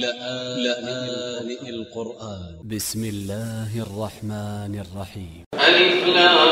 لآن القرآن. ب س م الله الرحمن الرحيم. ألف لام.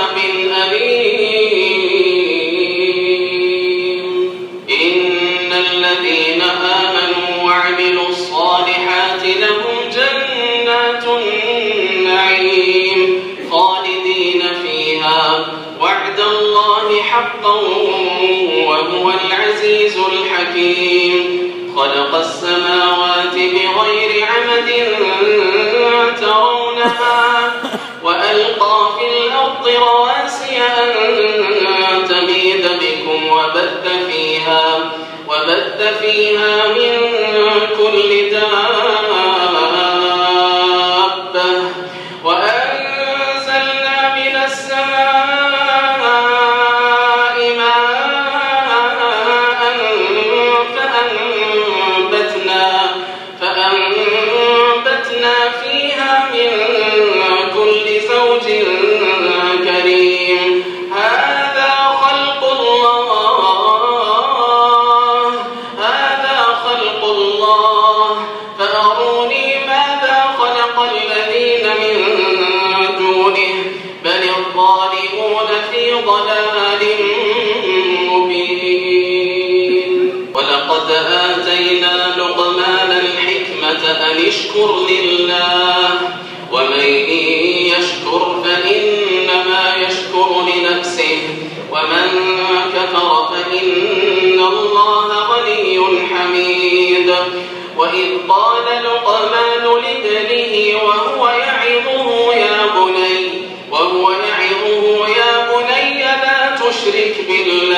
وهو العزيز الحكيم. خلق السماوات بغير عمد ترونها وألقى في الأرض رواسي أن تميد بكم وبث فيها وبث فيها من كل دابة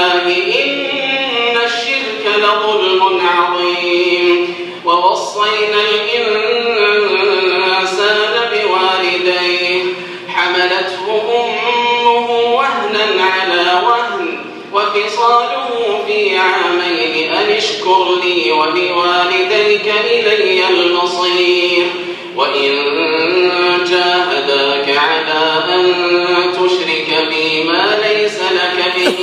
بالله إن الشرك لظلم عظيم. ووصينا الإنسان بوالديه. حملته أمه وهنا على وهن. وفصاله في عامين. أن اشكر لي ولوالديك إلي المصير. وإن جاهداك على أن تشرك بي ما ليس لك به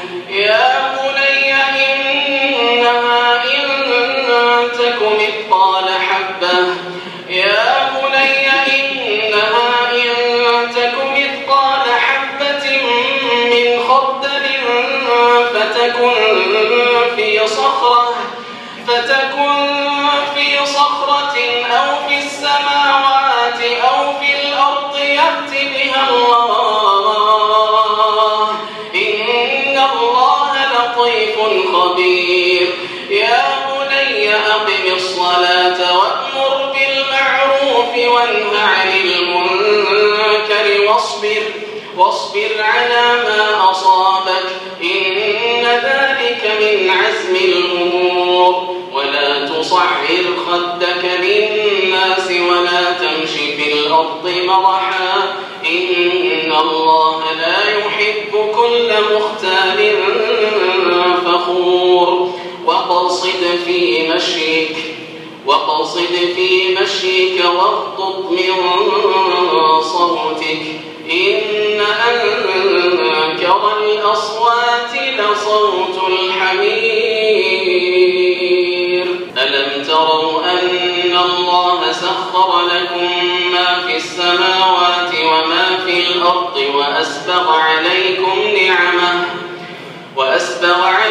وانه عن المنكر واصبر واصبر على ما أصابك إن ذلك من عزم الأمور. ولا تصعر خدك للناس ولا تمشي في الأرض مرحا وقصد في مشيك واغضب من صوتك. إن أنكر الأصوات لصوت الحمير. ألم تروا أن الله سخر لكم ما في السماوات وما في الأرض وأسبغ عليكم نعمه وأسبغ عليكم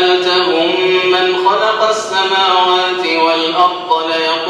سألتهم من خلق السماوات والأرض ليقولون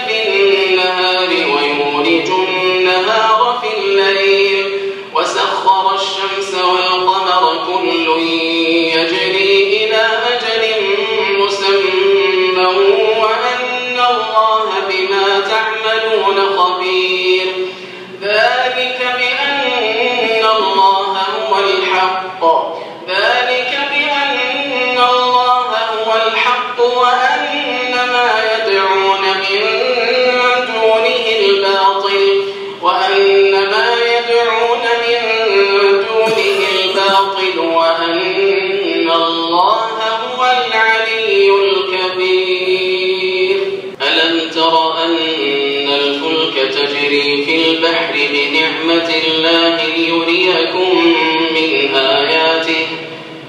الله ليريكم من آياته.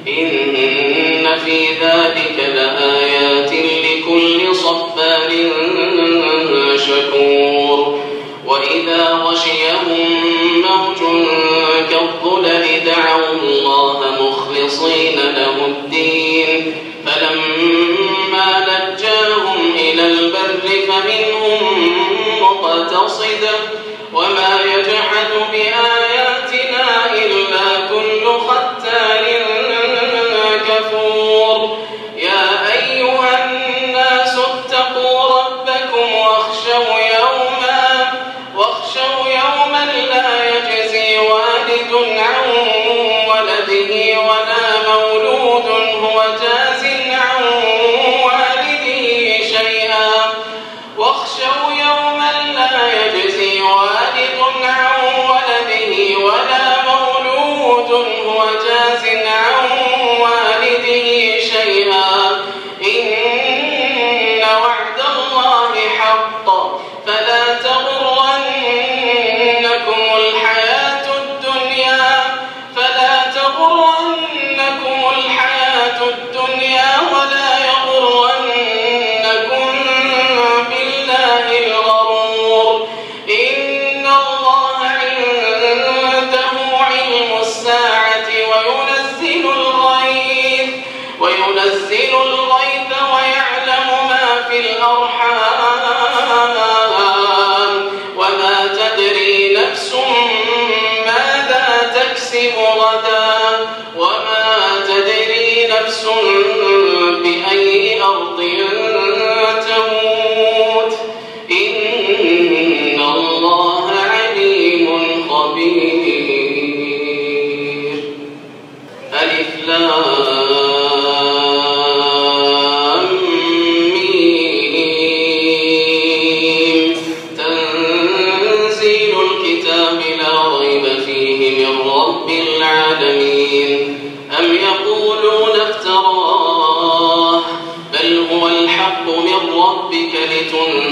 إن في ذلك لآيات لكل صفار شكور. وإذا غشيهم موج كالظلل دعوا الله مخلصين له الدين. فلما نجاهم إلى البر فمنهم مقتصد. وما يجحد به ف غدا وما تدري نفس كنتم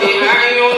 بأعيننا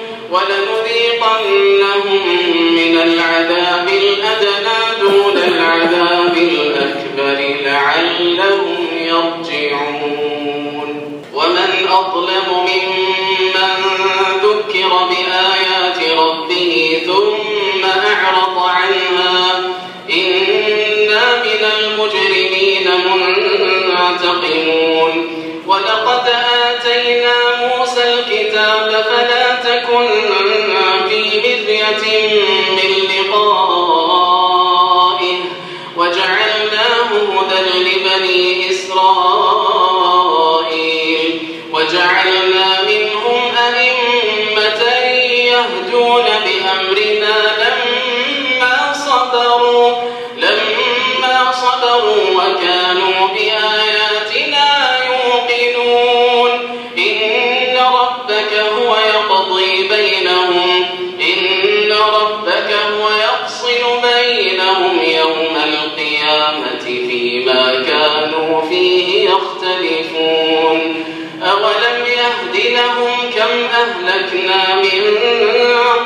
ولنذيقنهم من العذاب الأدنى دون العذاب الأكبر لعلهم يرجعون. ومن أظلم ممن ذكر بآيات ربه ثم أعرض عنها إنا من المجرمين منتقمون. ولقد آتينا موسى الكتاب فلا كنا في مرية أهلكنا من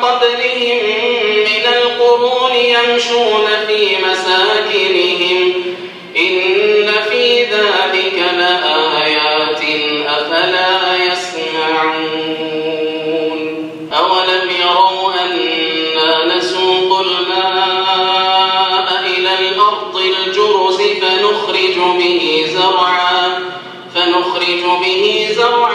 قبلهم من القرون يمشون في مساكنهم به زرعا